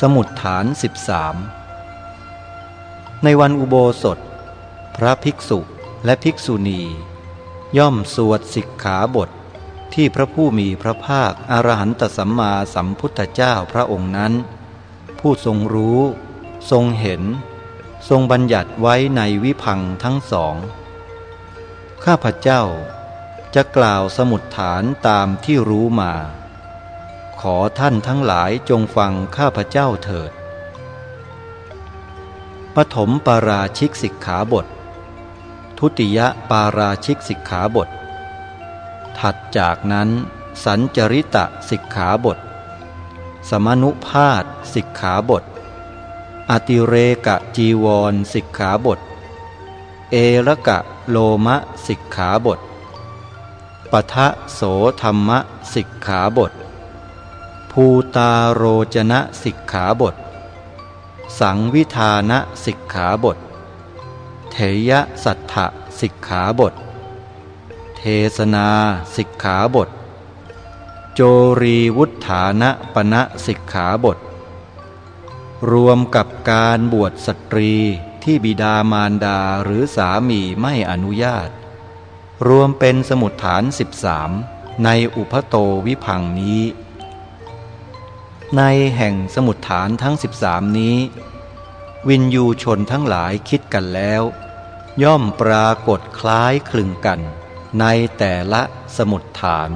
สมุดฐานสิบสามในวันอุโบสถ พระภิกษุและภิกษุณี ย่อมสวดสิกขาบท ที่พระผู้มีพระภาคอรหันตสัมมาสัมพุทธเจ้าพระองค์นั้น ผู้ทรงรู้ ทรงเห็น ทรงบัญญัติไว้ในวิพังทั้งสอง ข้าพเจ้าจะกล่าวสมุดฐานตามที่รู้มา อท่านทั้งหลายจงฟังข้าพเจ้าเถิด ปฐมปาราชิกสิกขาบท ทุติยปาราชิกสิกขาบท ถัดจากนั้น สัญจริตะสิกขาบท สมนุภาสสิกขาบท อติเรกะจีวรสิกขาบท เอระกะโลมะสิกขาบทปทะโสธรรมสิกขาบท ภูตาโรจนะสิกขาบท สังวิธานะสิกขาบท เถยะสัทธะสิกขาบท เทศนาสิกขาบท โจรีวุฒานะปณะสิกขาบท รวมกับการบวชสตรีที่บิดามารดาหรือสามีไม่อนุญาต รวมเป็นสมุดฐานสิบสามในอุพโตวิพังนี้ ในแห่งสมุดฐานทั้งสิบสามนี้ วินยูชนทั้งหลายคิดกันแล้ว ย่อมปรากฏคล้ายคลึงกัน ในแต่ละสมุดฐาน